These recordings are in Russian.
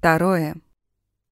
Второе.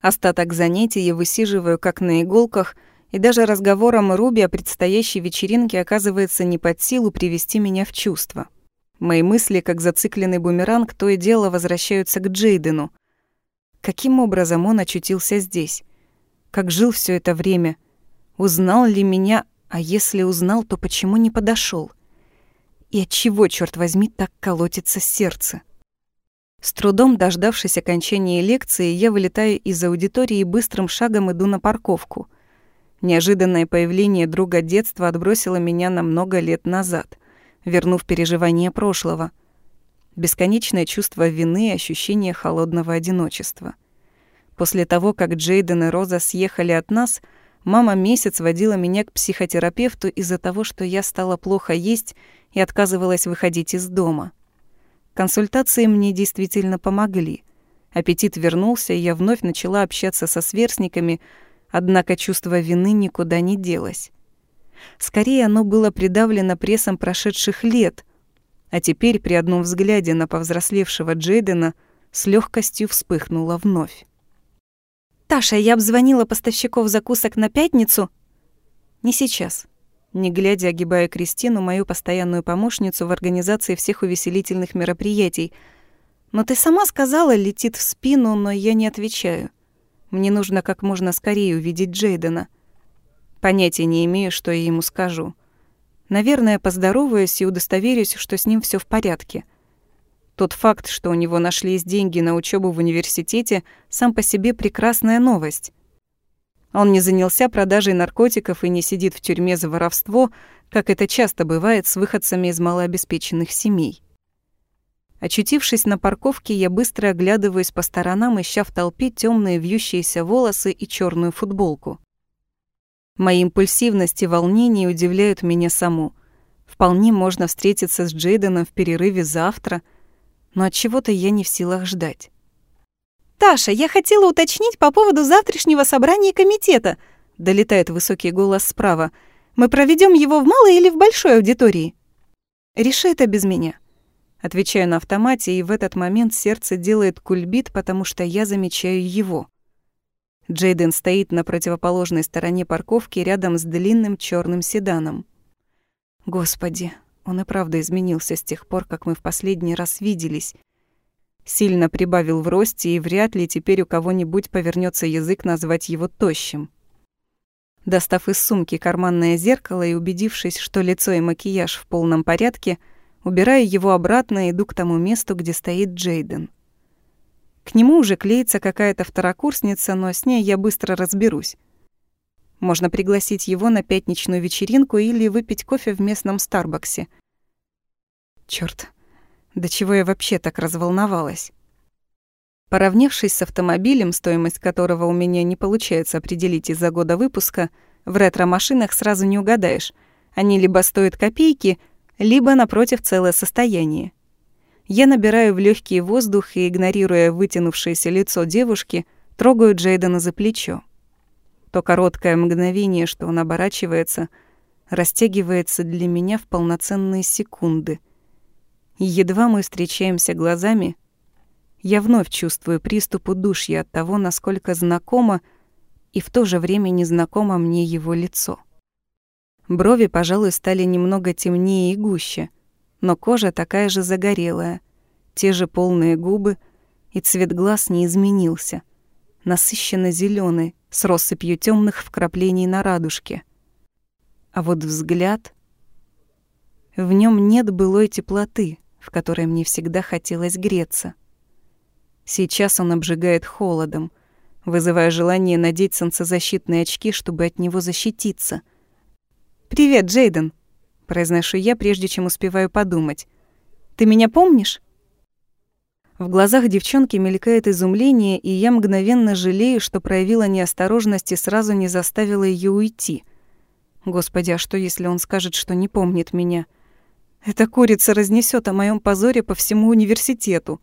Остаток занятий я высиживаю как на иголках, и даже разговором Руби о предстоящей вечеринке оказывается не под силу привести меня в чувство. Мои мысли, как зацикленный бумеранг, то и дело возвращаются к Джейдену. Каким образом он очутился здесь? Как жил все это время? Узнал ли меня, а если узнал, то почему не подошел? И от чего, черт возьми, так колотится сердце? С трудом дождавшись окончания лекции, я вылетаю из аудитории и быстрым шагом иду на парковку. Неожиданное появление друга детства отбросило меня на много лет назад, вернув переживания прошлого. Бесконечное чувство вины и ощущение холодного одиночества. После того, как Джейден и Роза съехали от нас, мама месяц водила меня к психотерапевту из-за того, что я стала плохо есть и отказывалась выходить из дома. Консультации мне действительно помогли. Аппетит вернулся, и я вновь начала общаться со сверстниками, однако чувство вины никуда не делось. Скорее, оно было придавлено прессом прошедших лет, а теперь при одном взгляде на повзрослевшего Джейдена с легкостью вспыхнуло вновь. «Таша, я обзвонила поставщиков закусок на пятницу». «Не сейчас», не глядя огибая Кристину, мою постоянную помощницу в организации всех увеселительных мероприятий. «Но ты сама сказала, летит в спину, но я не отвечаю. Мне нужно как можно скорее увидеть Джейдена. Понятия не имею, что я ему скажу. Наверное, поздороваюсь и удостоверюсь, что с ним все в порядке». Тот факт, что у него нашлись деньги на учебу в университете, сам по себе прекрасная новость. Он не занялся продажей наркотиков и не сидит в тюрьме за воровство, как это часто бывает с выходцами из малообеспеченных семей. Очутившись на парковке, я быстро оглядываюсь по сторонам, ища в толпе темные вьющиеся волосы и черную футболку. Мои импульсивность и волнение удивляют меня саму. Вполне можно встретиться с Джейденом в перерыве завтра, но от чего-то я не в силах ждать. «Таша, я хотела уточнить по поводу завтрашнего собрания комитета», — долетает высокий голос справа. «Мы проведем его в малой или в большой аудитории?» «Реши это без меня». Отвечаю на автомате, и в этот момент сердце делает кульбит, потому что я замечаю его. Джейден стоит на противоположной стороне парковки рядом с длинным черным седаном. Господи, он и правда изменился с тех пор, как мы в последний раз виделись. Сильно прибавил в росте, и вряд ли теперь у кого-нибудь повернется язык назвать его тощим. Достав из сумки карманное зеркало и убедившись, что лицо и макияж в полном порядке, убираю его обратно и иду к тому месту, где стоит Джейден. К нему уже клеится какая-то второкурсница, но с ней я быстро разберусь. Можно пригласить его на пятничную вечеринку или выпить кофе в местном Старбаксе. Чёрт, до чего я вообще так разволновалась? Поравнявшись с автомобилем, стоимость которого у меня не получается определить из-за года выпуска, в ретро-машинах сразу не угадаешь. Они либо стоят копейки, либо, напротив, целое состояние. Я набираю в легкий воздух и, игнорируя вытянувшееся лицо девушки, трогаю Джейдена за плечо. То короткое мгновение, что он оборачивается, растягивается для меня в полноценные секунды — едва мы встречаемся глазами, я вновь чувствую приступ удушья от того, насколько знакомо и в то же время незнакомо мне его лицо. Брови, пожалуй, стали немного темнее и гуще, но кожа такая же загорелая, те же полные губы, и цвет глаз не изменился, насыщенно зеленый с россыпью темных вкраплений на радужке. А вот взгляд... В нем нет былой теплоты, в которой мне всегда хотелось греться. Сейчас он обжигает холодом, вызывая желание надеть солнцезащитные очки, чтобы от него защититься. «Привет, Джейден!» — произношу я, прежде чем успеваю подумать. «Ты меня помнишь?» В глазах девчонки мелькает изумление, и я мгновенно жалею, что проявила неосторожность и сразу не заставила ее уйти. Господи, а что, если он скажет, что не помнит меня? — эта курица разнесет о моем позоре по всему университету.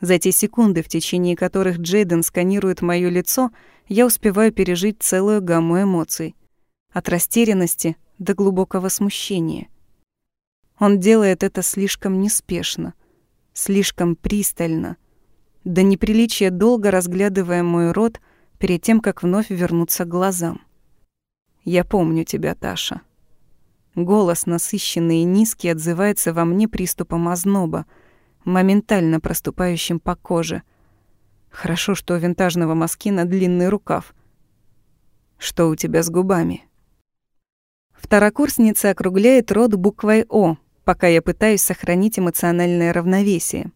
За те секунды, в течение которых Джейден сканирует моё лицо, я успеваю пережить целую гамму эмоций. От растерянности до глубокого смущения. Он делает это слишком неспешно, слишком пристально, до неприличия долго разглядывая мой рот перед тем, как вновь вернуться к глазам. «Я помню тебя, Таша». Голос, насыщенный и низкий, отзывается во мне приступом озноба, моментально проступающим по коже. Хорошо, что у винтажного Маскина длинный рукав. «Что у тебя с губами?» Второкурсница округляет рот буквой «О», пока я пытаюсь сохранить эмоциональное равновесие.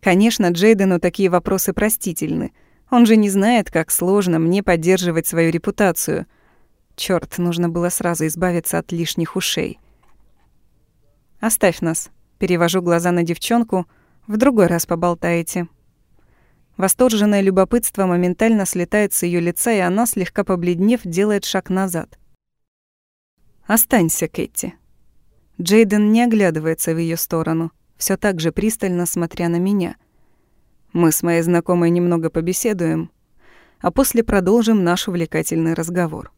Конечно, Джейдену такие вопросы простительны. Он же не знает, как сложно мне поддерживать свою репутацию. Чёрт, нужно было сразу избавиться от лишних ушей. «Оставь нас», — перевожу глаза на девчонку, «в другой раз поболтаете». Восторженное любопытство моментально слетает с ее лица, и она, слегка побледнев, делает шаг назад. «Останься, Кэти». Джейден не оглядывается в ее сторону все так же пристально смотря на меня. Мы с моей знакомой немного побеседуем, а после продолжим наш увлекательный разговор.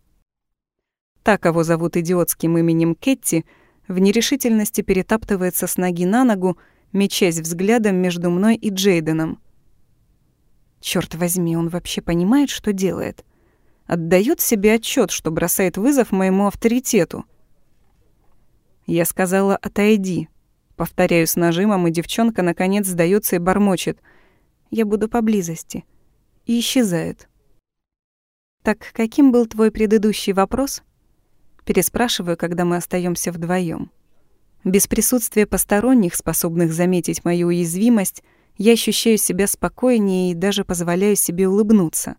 Та, кого зовут идиотским именем Кетти, в нерешительности перетаптывается с ноги на ногу, мечась взглядом между мной и Джейденом. Черт возьми, он вообще понимает, что делает? Отдает себе отчет, что бросает вызов моему авторитету. Я сказала «отойди», Повторяю с нажимом, и девчонка наконец сдается и бормочет. «Я буду поблизости». И исчезает. «Так каким был твой предыдущий вопрос?» Переспрашиваю, когда мы остаемся вдвоем. Без присутствия посторонних, способных заметить мою уязвимость, я ощущаю себя спокойнее и даже позволяю себе улыбнуться.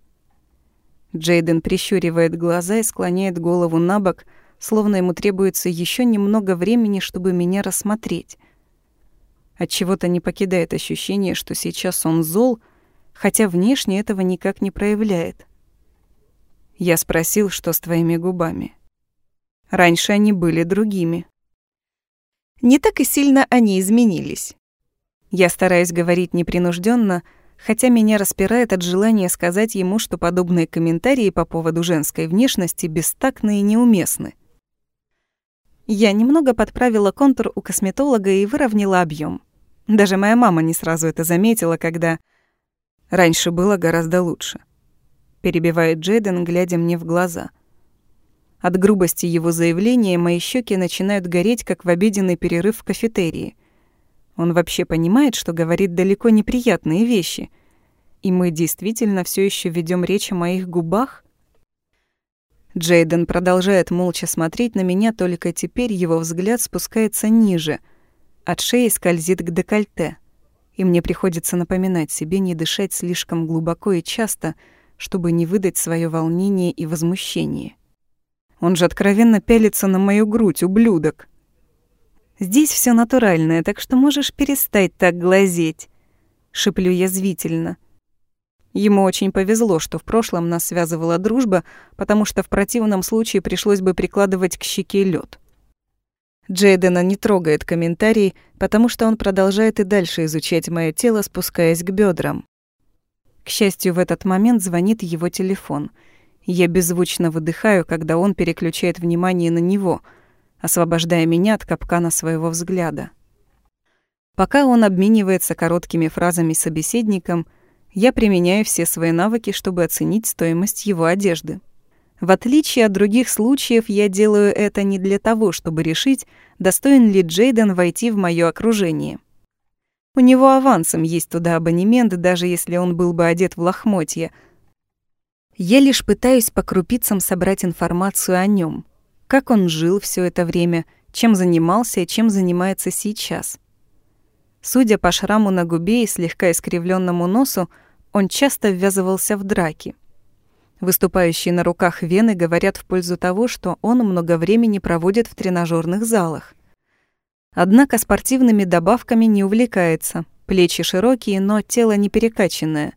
Джейден прищуривает глаза и склоняет голову на бок, словно ему требуется еще немного времени, чтобы меня рассмотреть. От чего-то не покидает ощущение, что сейчас он зол, хотя внешне этого никак не проявляет. Я спросил, что с твоими губами. Раньше они были другими. Не так и сильно они изменились. Я стараюсь говорить непринужденно, хотя меня распирает от желания сказать ему, что подобные комментарии по поводу женской внешности бестактны и неуместны. Я немного подправила контур у косметолога и выровняла объем. Даже моя мама не сразу это заметила, когда... Раньше было гораздо лучше. Перебивает Джейден, глядя мне в глаза. От грубости его заявления мои щеки начинают гореть, как в обеденный перерыв в кафетерии. Он вообще понимает, что говорит далеко неприятные вещи. И мы действительно все еще ведем речь о моих губах? Джейден продолжает молча смотреть на меня, только теперь его взгляд спускается ниже — от шеи скользит к декольте, и мне приходится напоминать себе не дышать слишком глубоко и часто, чтобы не выдать свое волнение и возмущение. Он же откровенно пялится на мою грудь, ублюдок. «Здесь все натуральное, так что можешь перестать так глазеть», — шеплю язвительно. Ему очень повезло, что в прошлом нас связывала дружба, потому что в противном случае пришлось бы прикладывать к щеке лед. Джейдена не трогает комментарий, потому что он продолжает и дальше изучать мое тело, спускаясь к бедрам. К счастью, в этот момент звонит его телефон. Я беззвучно выдыхаю, когда он переключает внимание на него, освобождая меня от капкана своего взгляда. Пока он обменивается короткими фразами с собеседником, я применяю все свои навыки, чтобы оценить стоимость его одежды. В отличие от других случаев, я делаю это не для того, чтобы решить, достоин ли Джейден войти в моё окружение. У него авансом есть туда абонемент, даже если он был бы одет в лохмотье. Я лишь пытаюсь по крупицам собрать информацию о нём. Как он жил всё это время, чем занимался и чем занимается сейчас. Судя по шраму на губе и слегка искривленному носу, он часто ввязывался в драки. Выступающие на руках вены говорят в пользу того, что он много времени проводит в тренажерных залах. Однако спортивными добавками не увлекается. Плечи широкие, но тело не перекачанное.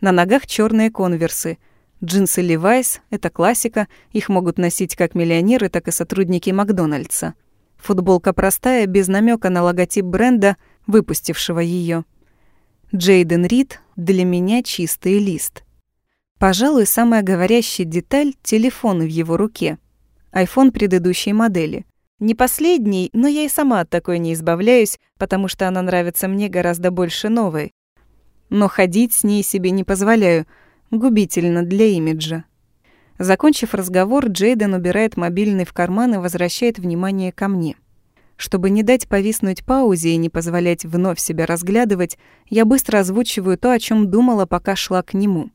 На ногах черные конверсы. Джинсы Levi's — это классика, их могут носить как миллионеры, так и сотрудники Макдональдса. Футболка простая, без намека на логотип бренда, выпустившего ее. Джейден Рид для меня чистый лист. Пожалуй, самая говорящая деталь — телефон в его руке. Айфон предыдущей модели. Не последний, но я и сама от такой не избавляюсь, потому что она нравится мне гораздо больше новой. Но ходить с ней себе не позволяю, губительно для имиджа. Закончив разговор, Джейден убирает мобильный в карман и возвращает внимание ко мне. Чтобы не дать повиснуть паузе и не позволять вновь себя разглядывать, я быстро озвучиваю то, о чем думала, пока шла к нему.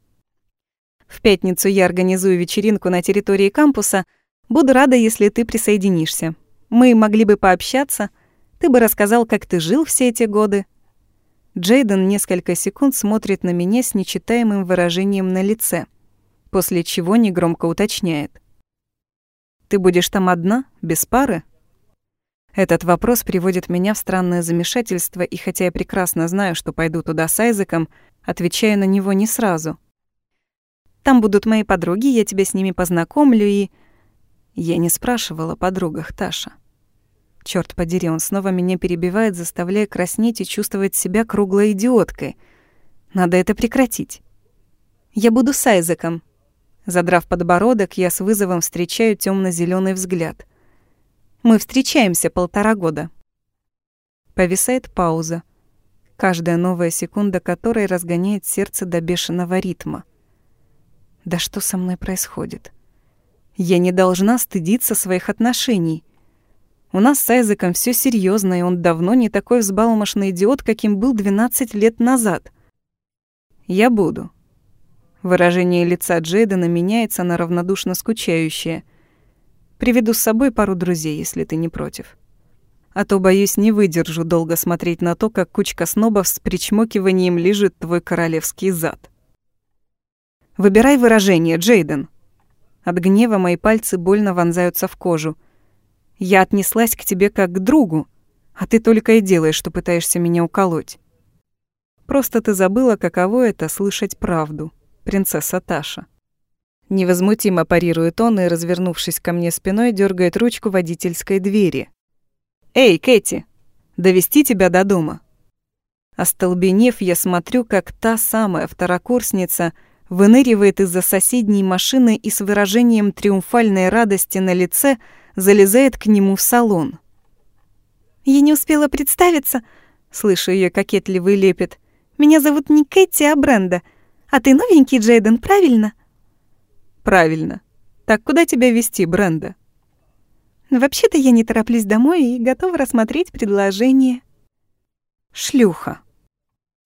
В пятницу я организую вечеринку на территории кампуса. Буду рада, если ты присоединишься. Мы могли бы пообщаться. Ты бы рассказал, как ты жил все эти годы. Джейден несколько секунд смотрит на меня с нечитаемым выражением на лице, после чего негромко уточняет. «Ты будешь там одна, без пары?» Этот вопрос приводит меня в странное замешательство, и хотя я прекрасно знаю, что пойду туда с Айзеком, отвечаю на него не сразу. «Там будут мои подруги, я тебя с ними познакомлю и...» Я не спрашивала подругах Таша. Черт подери, он снова меня перебивает, заставляя краснеть и чувствовать себя круглой идиоткой. Надо это прекратить. Я буду с Айзеком. Задрав подбородок, я с вызовом встречаю темно зеленый взгляд. Мы встречаемся полтора года. Повисает пауза, каждая новая секунда которой разгоняет сердце до бешеного ритма. Да что со мной происходит? Я не должна стыдиться своих отношений. У нас с Айзеком все серьезно, и он давно не такой взбалмошный идиот, каким был 12 лет назад. Я буду. Выражение лица Джейдена меняется на равнодушно скучающее. Приведу с собой пару друзей, если ты не против. А то, боюсь, не выдержу долго смотреть на то, как кучка снобов с причмокиванием лежит твой королевский зад. Выбирай выражение, Джейден. От гнева мои пальцы больно вонзаются в кожу. Я отнеслась к тебе как к другу, а ты только и делаешь, что пытаешься меня уколоть. Просто ты забыла, каково это слышать правду, принцесса Таша. Невозмутимо парирует он и, развернувшись ко мне спиной, дергает ручку водительской двери. «Эй, Кэти, довести тебя до дома?» Остолбенев, я смотрю, как та самая второкурсница выныривает из-за соседней машины и с выражением триумфальной радости на лице залезает к нему в салон. «Я не успела представиться», — слышу ее кокетливый лепет. «Меня зовут не Кэти, а Бренда. А ты новенький, Джейден, правильно?» Правильно. Так куда тебя вести, Бренда? Вообще-то я не тороплюсь домой и готова рассмотреть предложение. Шлюха.